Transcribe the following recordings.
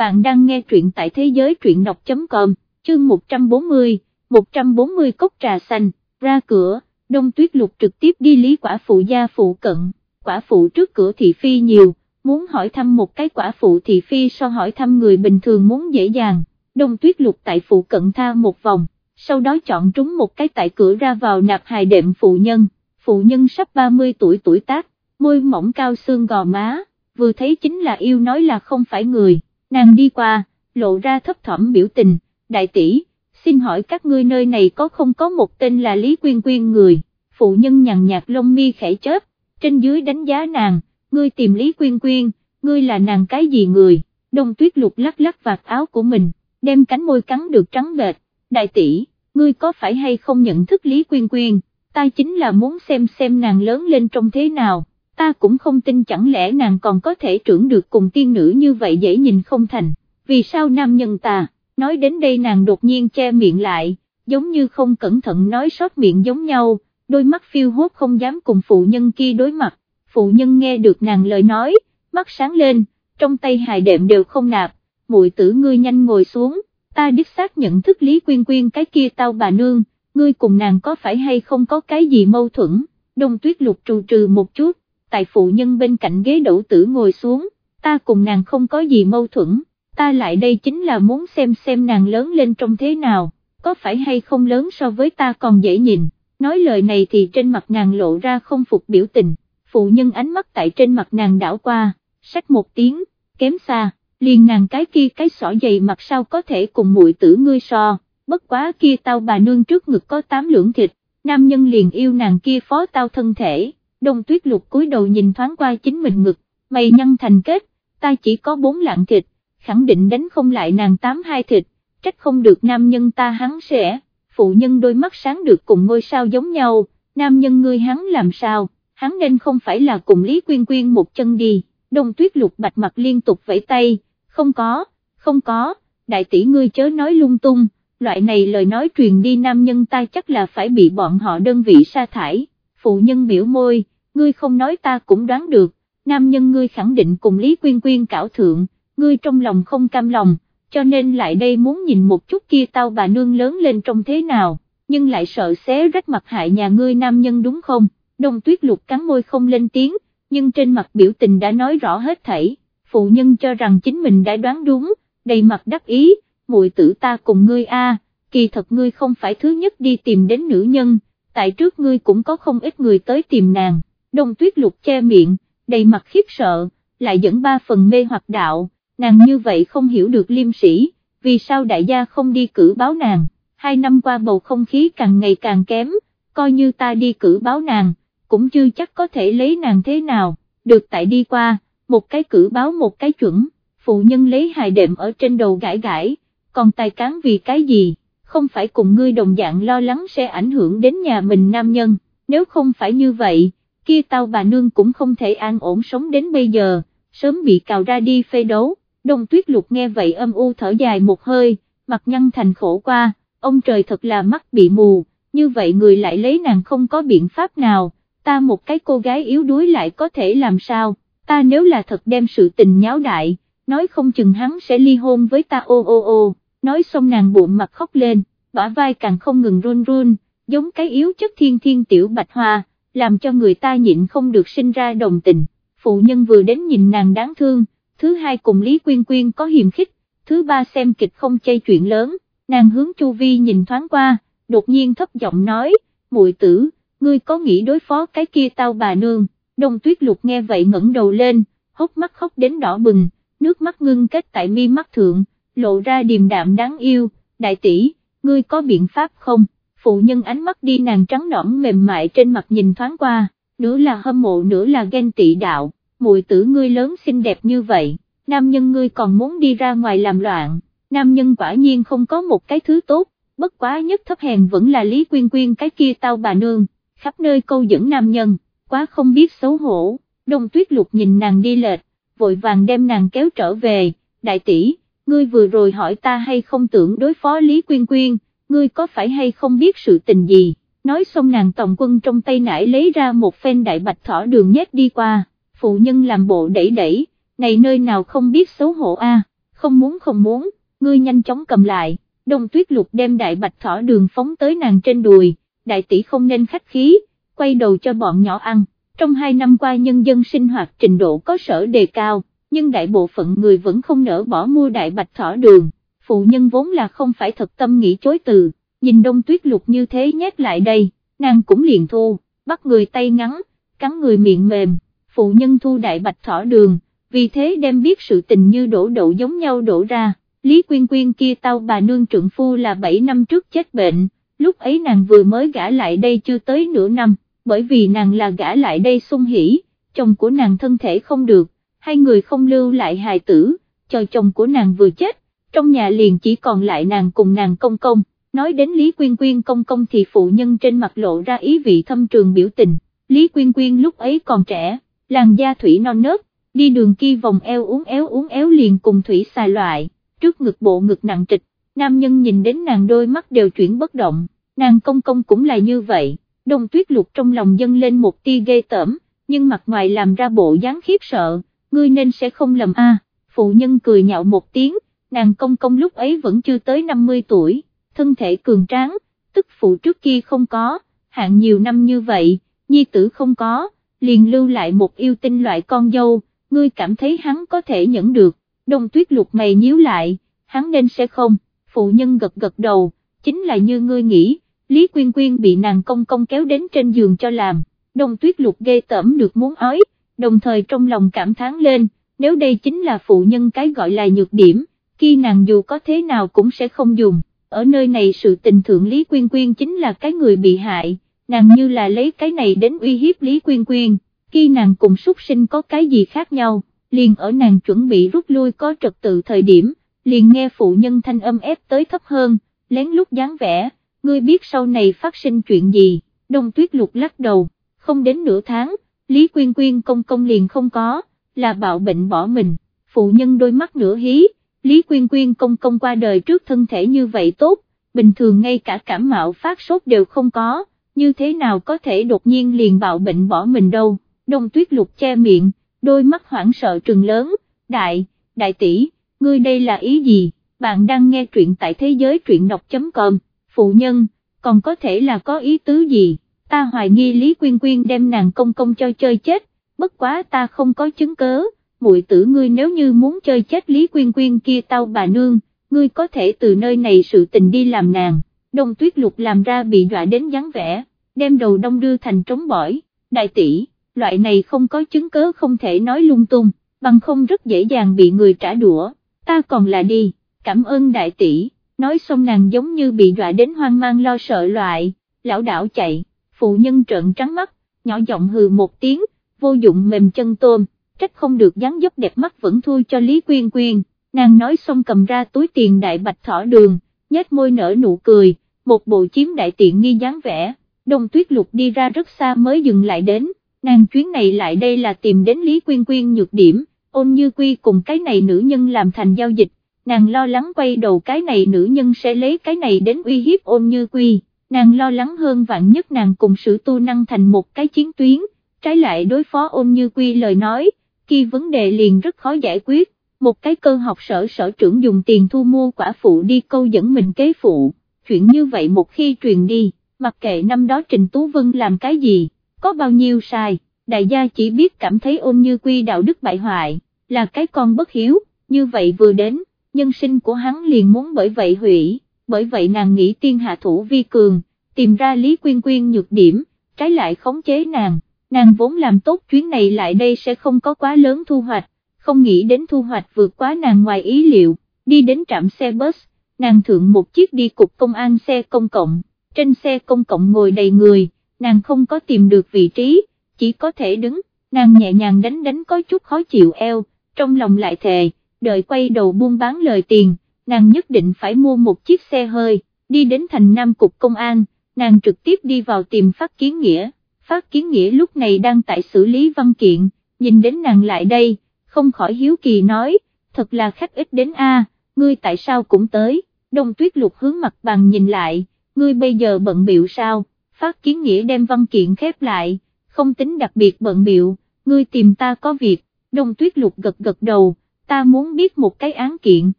bạn đang nghe truyện tại thế giới truyện đọc.com, chương 140, 140 cốc trà xanh, ra cửa, đông tuyết lục trực tiếp đi lý quả phụ gia phụ cận, quả phụ trước cửa thị phi nhiều, muốn hỏi thăm một cái quả phụ thị phi so hỏi thăm người bình thường muốn dễ dàng, đông tuyết lục tại phụ cận tha một vòng, sau đó chọn trúng một cái tại cửa ra vào nạp hài đệm phụ nhân, phụ nhân sắp 30 tuổi tuổi tác, môi mỏng cao xương gò má, vừa thấy chính là yêu nói là không phải người, nàng đi qua, lộ ra thấp thỏm biểu tình, đại tỷ, xin hỏi các ngươi nơi này có không có một tên là Lý Quyên Quyên người, phụ nhân nhằn nhạt lông mi khẽ chớp, trên dưới đánh giá nàng, ngươi tìm Lý Quyên Quyên, ngươi là nàng cái gì người, đông tuyết lục lắc lắc vạt áo của mình, đem cánh môi cắn được trắng bệt, đại tỷ, ngươi có phải hay không nhận thức Lý Quyên Quyên, ta chính là muốn xem xem nàng lớn lên trong thế nào, ta cũng không tin chẳng lẽ nàng còn có thể trưởng được cùng tiên nữ như vậy dễ nhìn không thành, vì sao nam nhân ta, nói đến đây nàng đột nhiên che miệng lại, giống như không cẩn thận nói sót miệng giống nhau, đôi mắt phiêu hốt không dám cùng phụ nhân kia đối mặt, phụ nhân nghe được nàng lời nói, mắt sáng lên, trong tay hài đệm đều không nạp, muội tử ngươi nhanh ngồi xuống, ta đích xác nhận thức Lý Quyên Quyên cái kia tao bà nương, ngươi cùng nàng có phải hay không có cái gì mâu thuẫn, đông tuyết lục trù trừ một chút, tại phụ nhân bên cạnh ghế đậu tử ngồi xuống, ta cùng nàng không có gì mâu thuẫn, ta lại đây chính là muốn xem xem nàng lớn lên trong thế nào, có phải hay không lớn so với ta còn dễ nhìn, nói lời này thì trên mặt nàng lộ ra không phục biểu tình, phụ nhân ánh mắt tại trên mặt nàng đảo qua, sách một tiếng, kém xa, liền nàng cái kia cái sỏ dày mặt sao có thể cùng muội tử ngươi so, bất quá kia tao bà nương trước ngực có tám lưỡng thịt, nam nhân liền yêu nàng kia phó tao thân thể đông tuyết lục cúi đầu nhìn thoáng qua chính mình ngực, mày nhăn thành kết, ta chỉ có bốn lạng thịt, khẳng định đánh không lại nàng tám hai thịt, trách không được nam nhân ta hắn sẽ, phụ nhân đôi mắt sáng được cùng ngôi sao giống nhau, nam nhân ngươi hắn làm sao, hắn nên không phải là cùng Lý Quyên Quyên một chân đi, đông tuyết lục bạch mặt liên tục vẫy tay, không có, không có, đại tỷ ngươi chớ nói lung tung, loại này lời nói truyền đi nam nhân ta chắc là phải bị bọn họ đơn vị sa thải, phụ nhân biểu môi, ngươi không nói ta cũng đoán được, nam nhân ngươi khẳng định cùng Lý Quyên Quyên cảo thượng, ngươi trong lòng không cam lòng, cho nên lại đây muốn nhìn một chút kia tao bà nương lớn lên trong thế nào, nhưng lại sợ xé rách mặt hại nhà ngươi nam nhân đúng không, đông tuyết lục cắn môi không lên tiếng, nhưng trên mặt biểu tình đã nói rõ hết thảy, phụ nhân cho rằng chính mình đã đoán đúng, đầy mặt đắc ý, muội tử ta cùng ngươi a, kỳ thật ngươi không phải thứ nhất đi tìm đến nữ nhân, tại trước ngươi cũng có không ít người tới tìm nàng đông tuyết lục che miệng, đầy mặt khiếp sợ, lại dẫn ba phần mê hoặc đạo, nàng như vậy không hiểu được liêm sĩ, vì sao đại gia không đi cử báo nàng, hai năm qua bầu không khí càng ngày càng kém, coi như ta đi cử báo nàng, cũng chưa chắc có thể lấy nàng thế nào, được tại đi qua, một cái cử báo một cái chuẩn, phụ nhân lấy hài đệm ở trên đầu gãi gãi, còn tài cán vì cái gì, không phải cùng ngươi đồng dạng lo lắng sẽ ảnh hưởng đến nhà mình nam nhân, nếu không phải như vậy kia tao bà nương cũng không thể an ổn sống đến bây giờ, sớm bị cào ra đi phê đấu, đông tuyết lục nghe vậy âm u thở dài một hơi, mặt nhăn thành khổ qua, ông trời thật là mắt bị mù, như vậy người lại lấy nàng không có biện pháp nào, ta một cái cô gái yếu đuối lại có thể làm sao, ta nếu là thật đem sự tình nháo đại, nói không chừng hắn sẽ ly hôn với ta ô ô ô, nói xong nàng bụng mặt khóc lên, bả vai càng không ngừng run run, giống cái yếu chất thiên thiên tiểu bạch hoa làm cho người ta nhịn không được sinh ra đồng tình, phụ nhân vừa đến nhìn nàng đáng thương, thứ hai cùng Lý Quyên Quyên có hiềm khích, thứ ba xem kịch không chay chuyện lớn, nàng hướng Chu Vi nhìn thoáng qua, đột nhiên thấp giọng nói, muội tử, ngươi có nghĩ đối phó cái kia tao bà nương, đông tuyết lục nghe vậy ngẩng đầu lên, hốc mắt khóc đến đỏ bừng, nước mắt ngưng kết tại mi mắt thượng, lộ ra điềm đạm đáng yêu, đại tỷ, ngươi có biện pháp không? Phụ nhân ánh mắt đi nàng trắng nõn mềm mại trên mặt nhìn thoáng qua, nửa là hâm mộ nửa là ghen tị đạo, mùi tử ngươi lớn xinh đẹp như vậy, nam nhân ngươi còn muốn đi ra ngoài làm loạn, nam nhân quả nhiên không có một cái thứ tốt, bất quá nhất thấp hèn vẫn là Lý Quyên Quyên cái kia tao bà nương, khắp nơi câu dẫn nam nhân, quá không biết xấu hổ, đông tuyết lục nhìn nàng đi lệch, vội vàng đem nàng kéo trở về, đại tỷ, ngươi vừa rồi hỏi ta hay không tưởng đối phó Lý Quyên Quyên, ngươi có phải hay không biết sự tình gì, nói xong nàng tổng quân trong tay nải lấy ra một phen đại bạch thỏ đường nhét đi qua, phụ nhân làm bộ đẩy đẩy, này nơi nào không biết xấu hổ a, không muốn không muốn, ngươi nhanh chóng cầm lại, đông tuyết lục đem đại bạch thỏ đường phóng tới nàng trên đùi, đại tỷ không nên khách khí, quay đầu cho bọn nhỏ ăn, trong hai năm qua nhân dân sinh hoạt trình độ có sở đề cao, nhưng đại bộ phận người vẫn không nỡ bỏ mua đại bạch thỏ đường, phụ nhân vốn là không phải thật tâm nghĩ chối từ, nhìn đông tuyết lục như thế nhét lại đây, nàng cũng liền thu, bắt người tay ngắn, cắn người miệng mềm, phụ nhân thu đại bạch thỏ đường, vì thế đem biết sự tình như đổ đậu giống nhau đổ ra, Lý Quyên Quyên kia tao bà nương trượng phu là 7 năm trước chết bệnh, lúc ấy nàng vừa mới gả lại đây chưa tới nửa năm, bởi vì nàng là gả lại đây sung hỉ, chồng của nàng thân thể không được, hai người không lưu lại hài tử, chờ chồng của nàng vừa chết, trong nhà liền chỉ còn lại nàng cùng nàng công công, nói đến Lý Quyên Quyên công công thì phụ nhân trên mặt lộ ra ý vị thâm trường biểu tình, Lý Quyên Quyên lúc ấy còn trẻ, làn da thủy non nớt, đi đường kia vòng eo uống éo uống éo liền cùng thủy xài loại, trước ngực bộ ngực nặng trịch, nam nhân nhìn đến nàng đôi mắt đều chuyển bất động, nàng công công cũng là như vậy, đông tuyết lục trong lòng dâng lên một tia ghê tởm, nhưng mặt ngoài làm ra bộ dáng khiếp sợ, ngươi nên sẽ không lầm a. phụ nhân cười nhạo một tiếng, nàng công công lúc ấy vẫn chưa tới 50 tuổi, thân thể cường tráng, tức phụ trước kia không có, hạn nhiều năm như vậy, nhi tử không có, liền lưu lại một yêu tinh loại con dâu, ngươi cảm thấy hắn có thể nhẫn được, đông tuyết lục mày nhíu lại, hắn nên sẽ không, phụ nhân gật gật đầu, chính là như ngươi nghĩ, Lý Quyên Quyên bị nàng công công kéo đến trên giường cho làm, đông tuyết lục ghê tởm được muốn ói, đồng thời trong lòng cảm thán lên, nếu đây chính là phụ nhân cái gọi là nhược điểm, khi nàng dù có thế nào cũng sẽ không dùng, ở nơi này sự tình thượng Lý Quyên Quyên chính là cái người bị hại, nàng như là lấy cái này đến uy hiếp Lý Quyên Quyên, khi nàng cùng súc sinh có cái gì khác nhau, liền ở nàng chuẩn bị rút lui có trật tự thời điểm, liền nghe phụ nhân thanh âm ép tới thấp hơn, lén lút dáng vẻ, ngươi biết sau này phát sinh chuyện gì, đông tuyết lục lắc đầu, không đến nửa tháng, Lý Quyên Quyên công công liền không có, là bạo bệnh bỏ mình, phụ nhân đôi mắt nửa hí, Lý Quyên Quyên công công qua đời trước thân thể như vậy tốt, bình thường ngay cả cảm mạo phát sốt đều không có, như thế nào có thể đột nhiên liền bạo bệnh bỏ mình đâu, đông tuyết lục che miệng, đôi mắt hoảng sợ trừng lớn, đại, đại tỷ, ngươi đây là ý gì, bạn đang nghe truyện tại thế giới truyện đọc.com, phụ nhân, còn có thể là có ý tứ gì, ta hoài nghi Lý Quyên Quyên đem nàng công công cho chơi chết, bất quá ta không có chứng cớ, muội tử ngươi nếu như muốn chơi chết Lý Quyên Quyên kia tao bà nương, ngươi có thể từ nơi này sự tình đi làm nàng, đông tuyết lục làm ra bị dọa đến dáng vẻ, đem đầu đông đưa thành trống bỏi, đại tỷ, loại này không có chứng cớ không thể nói lung tung, bằng không rất dễ dàng bị người trả đũa, ta còn là đi, cảm ơn đại tỷ, nói xong nàng giống như bị dọa đến hoang mang lo sợ loại, lão đảo chạy, phụ nhân trợn trắng mắt, nhỏ giọng hừ một tiếng, vô dụng mềm chân tôm, trách không được dáng dấp đẹp mắt vẫn thui cho Lý Quyên Quyên, nàng nói xong cầm ra túi tiền đại bạch thỏ đường, nhếch môi nở nụ cười, một bộ chiếm đại tiện nghi dáng vẻ, đông tuyết lục đi ra rất xa mới dừng lại đến, nàng chuyến này lại đây là tìm đến Lý Quyên Quyên nhược điểm, ôn như quy cùng cái này nữ nhân làm thành giao dịch, nàng lo lắng quay đầu cái này nữ nhân sẽ lấy cái này đến uy hiếp ôn như quy, nàng lo lắng hơn vạn nhất nàng cùng sử tu năng thành một cái chiến tuyến, trái lại đối phó ôn như quy lời nói, khi vấn đề liền rất khó giải quyết, một cái cơ học sở sở trưởng dùng tiền thu mua quả phụ đi câu dẫn mình kế phụ, chuyện như vậy một khi truyền đi, mặc kệ năm đó Trình Tú Vân làm cái gì, có bao nhiêu sai, đại gia chỉ biết cảm thấy ôn như quy đạo đức bại hoại, là cái con bất hiếu, như vậy vừa đến, nhân sinh của hắn liền muốn bởi vậy hủy, bởi vậy nàng nghĩ tiên hạ thủ vi cường, tìm ra Lý Quyên Quyên nhược điểm, trái lại khống chế nàng, nàng vốn làm tốt chuyến này lại đây sẽ không có quá lớn thu hoạch, không nghĩ đến thu hoạch vượt quá nàng ngoài ý liệu, đi đến trạm xe bus, nàng thượng một chiếc đi cục công an xe công cộng, trên xe công cộng ngồi đầy người, nàng không có tìm được vị trí, chỉ có thể đứng, nàng nhẹ nhàng đánh đánh có chút khó chịu eo, trong lòng lại thề, đợi quay đầu buôn bán lời tiền, nàng nhất định phải mua một chiếc xe hơi, đi đến thành Nam Cục Công an, nàng trực tiếp đi vào tìm Phát Kiến Nghĩa, Phát Kiến Nghĩa lúc này đang tại xử lý văn kiện, nhìn đến nàng lại đây, không khỏi hiếu kỳ nói, thật là khách ít đến a, ngươi tại sao cũng tới, đông tuyết lục hướng mặt bằng nhìn lại, ngươi bây giờ bận biệu sao, Phát Kiến Nghĩa đem văn kiện khép lại, không tính đặc biệt bận biệu, ngươi tìm ta có việc, đông tuyết lục gật gật đầu, ta muốn biết một cái án kiện,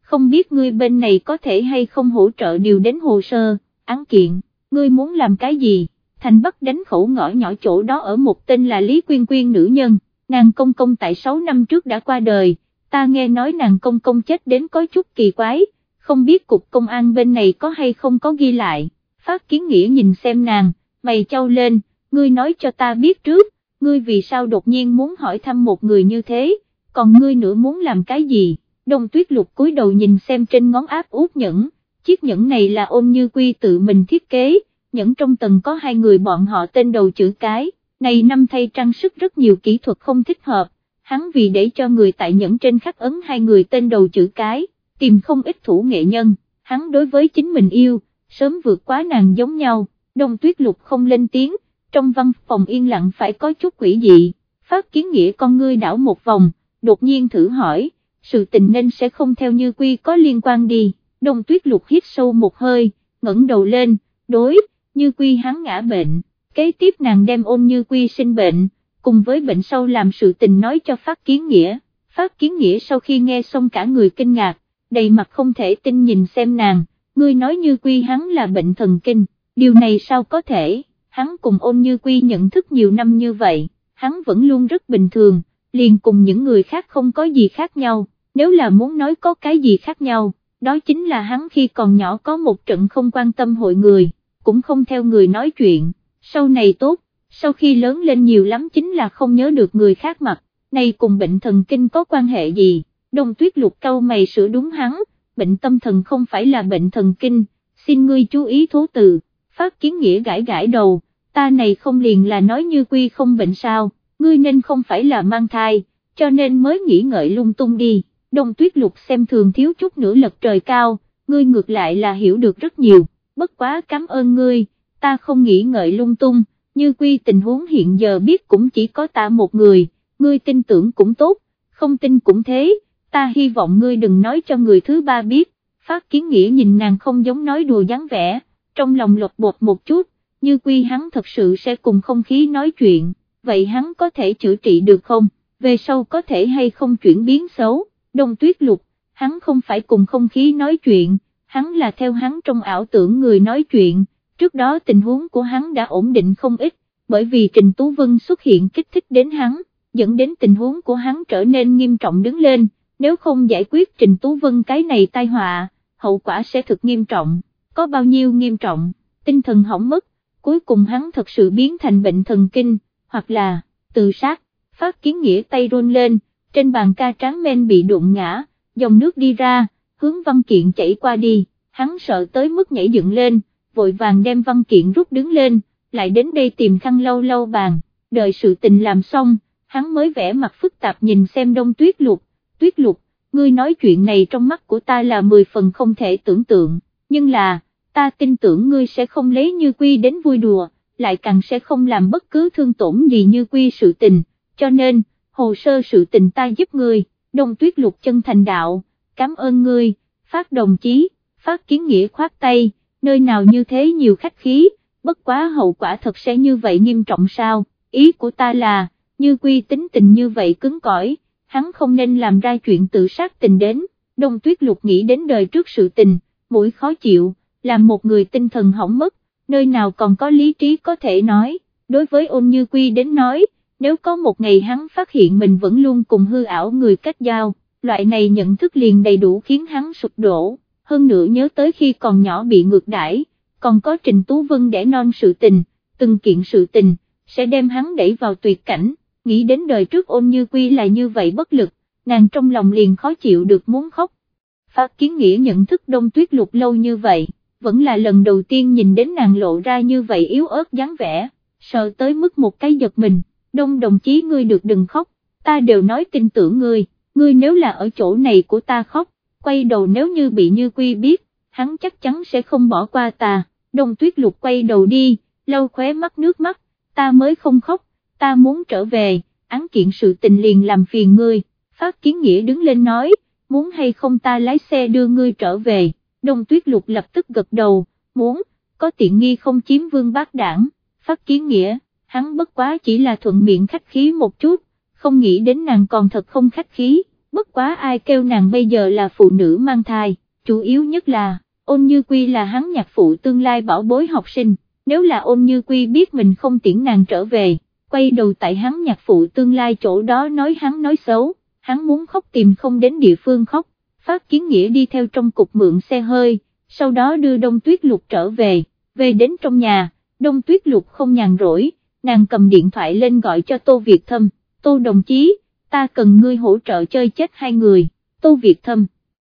không biết ngươi bên này có thể hay không hỗ trợ điều đến hồ sơ, án kiện, ngươi muốn làm cái gì, thành bắc đánh khẩu ngõ nhỏ chỗ đó ở một tên là Lý Quyên Quyên nữ nhân, nàng công công tại 6 năm trước đã qua đời, ta nghe nói nàng công công chết đến có chút kỳ quái, không biết cục công an bên này có hay không có ghi lại, phát kiến nghĩa nhìn xem nàng, mày trao lên, ngươi nói cho ta biết trước, ngươi vì sao đột nhiên muốn hỏi thăm một người như thế, còn ngươi nữa muốn làm cái gì, đông tuyết lục cúi đầu nhìn xem trên ngón áp út nhẫn, chiếc nhẫn này là ôn như quy tự mình thiết kế, nhẫn trong tầng có hai người bọn họ tên đầu chữ cái, này năm thay trang sức rất nhiều kỹ thuật không thích hợp, hắn vì để cho người tại nhẫn trên khắc ấn hai người tên đầu chữ cái, tìm không ít thủ nghệ nhân, hắn đối với chính mình yêu, sớm vượt quá nàng giống nhau, đông tuyết lục không lên tiếng, trong văn phòng yên lặng phải có chút quỷ dị, phát kiến nghĩa con ngươi đảo một vòng, đột nhiên thử hỏi, sự tình nên sẽ không theo như quy có liên quan đi, đông tuyết lục hít sâu một hơi, ngẩng đầu lên, đối, như quy hắn ngã bệnh, kế tiếp nàng đem ôn như quy sinh bệnh, cùng với bệnh sâu làm sự tình nói cho phát kiến nghĩa, phát kiến nghĩa sau khi nghe xong cả người kinh ngạc, đầy mặt không thể tin nhìn xem nàng, ngươi nói như quy hắn là bệnh thần kinh, điều này sao có thể, hắn cùng ôn như quy nhận thức nhiều năm như vậy, hắn vẫn luôn rất bình thường, liền cùng những người khác không có gì khác nhau, nếu là muốn nói có cái gì khác nhau, đó chính là hắn khi còn nhỏ có một trận không quan tâm hội người, cũng không theo người nói chuyện, sau này tốt, sau khi lớn lên nhiều lắm chính là không nhớ được người khác mặt, này cùng bệnh thần kinh có quan hệ gì, đông tuyết lục câu mày sửa đúng hắn, bệnh tâm thần không phải là bệnh thần kinh, xin ngươi chú ý thố từ, phát kiến nghĩa gãi gãi đầu, ta này không liền là nói như quy không bệnh sao, ngươi nên không phải là mang thai, cho nên mới nghĩ ngợi lung tung đi, đông tuyết lục xem thường thiếu chút nữa lật trời cao, ngươi ngược lại là hiểu được rất nhiều, bất quá cảm ơn ngươi, ta không nghĩ ngợi lung tung, như quy tình huống hiện giờ biết cũng chỉ có ta một người, ngươi tin tưởng cũng tốt, không tin cũng thế, ta hy vọng ngươi đừng nói cho người thứ ba biết, phát kiến nghĩa nhìn nàng không giống nói đùa dáng vẻ, trong lòng lột bột một chút, như quy hắn thật sự sẽ cùng không khí nói chuyện, vậy hắn có thể chữa trị được không, về sau có thể hay không chuyển biến xấu, đông tuyết lục, hắn không phải cùng không khí nói chuyện, hắn là theo hắn trong ảo tưởng người nói chuyện, trước đó tình huống của hắn đã ổn định không ít, bởi vì Trình Tú Vân xuất hiện kích thích đến hắn, dẫn đến tình huống của hắn trở nên nghiêm trọng đứng lên, nếu không giải quyết Trình Tú Vân cái này tai họa, hậu quả sẽ thực nghiêm trọng, có bao nhiêu nghiêm trọng, tinh thần hỏng mất, cuối cùng hắn thật sự biến thành bệnh thần kinh, hoặc là, tự sát, phát kiến nghĩa tay run lên, trên bàn ca tráng men bị đụng ngã, dòng nước đi ra, hướng văn kiện chảy qua đi, hắn sợ tới mức nhảy dựng lên, vội vàng đem văn kiện rút đứng lên, lại đến đây tìm khăn lâu lâu bàn, đợi sự tình làm xong, hắn mới vẽ mặt phức tạp nhìn xem đông tuyết lục, tuyết lục, ngươi nói chuyện này trong mắt của ta là mười phần không thể tưởng tượng, nhưng là, ta tin tưởng ngươi sẽ không lấy như quy đến vui đùa, lại càng sẽ không làm bất cứ thương tổn gì như quy sự tình, cho nên, hồ sơ sự tình ta giúp ngươi, đông tuyết lục chân thành đạo, cảm ơn ngươi, phát đồng chí, phát kiến nghĩa khoát tay, nơi nào như thế nhiều khách khí, bất quá hậu quả thật sẽ như vậy nghiêm trọng sao, ý của ta là, như quy tính tình như vậy cứng cỏi, hắn không nên làm ra chuyện tự sát tình đến, đông tuyết lục nghĩ đến đời trước sự tình, mũi khó chịu, làm một người tinh thần hỏng mất, nơi nào còn có lý trí có thể nói, đối với ôn như quy đến nói, nếu có một ngày hắn phát hiện mình vẫn luôn cùng hư ảo người cách giao, loại này nhận thức liền đầy đủ khiến hắn sụp đổ, hơn nữa nhớ tới khi còn nhỏ bị ngược đãi, còn có Trình Tú Vân để non sự tình, từng kiện sự tình, sẽ đem hắn đẩy vào tuyệt cảnh, nghĩ đến đời trước ôn như quy là như vậy bất lực, nàng trong lòng liền khó chịu được muốn khóc. Phát kiến nghĩa nhận thức đông tuyết lục lâu như vậy, vẫn là lần đầu tiên nhìn đến nàng lộ ra như vậy yếu ớt dáng vẻ, sợ tới mức một cái giật mình, đông đồng chí ngươi được đừng khóc, ta đều nói tin tưởng ngươi, ngươi nếu là ở chỗ này của ta khóc, quay đầu nếu như bị như quy biết, hắn chắc chắn sẽ không bỏ qua ta, đông tuyết lục quay đầu đi, lau khóe mắt nước mắt, ta mới không khóc, ta muốn trở về, án kiện sự tình liền làm phiền ngươi, phát kiến nghĩa đứng lên nói, muốn hay không ta lái xe đưa ngươi trở về, đông tuyết lục lập tức gật đầu, muốn, có tiện nghi không chiếm vương bác đảng, phát kiến nghĩa, hắn bất quá chỉ là thuận miệng khách khí một chút, không nghĩ đến nàng còn thật không khách khí, bất quá ai kêu nàng bây giờ là phụ nữ mang thai, chủ yếu nhất là, ôn như quy là hắn nhạc phụ tương lai bảo bối học sinh, nếu là ôn như quy biết mình không tiễn nàng trở về, quay đầu tại hắn nhạc phụ tương lai chỗ đó nói hắn nói xấu, hắn muốn khóc tìm không đến địa phương khóc, phát kiến nghĩa đi theo trong cục mượn xe hơi, sau đó đưa đông tuyết lục trở về, về đến trong nhà, đông tuyết lục không nhàn rỗi, nàng cầm điện thoại lên gọi cho Tô Việt Thâm, Tô đồng chí, ta cần ngươi hỗ trợ chơi chết hai người, Tô Việt Thâm.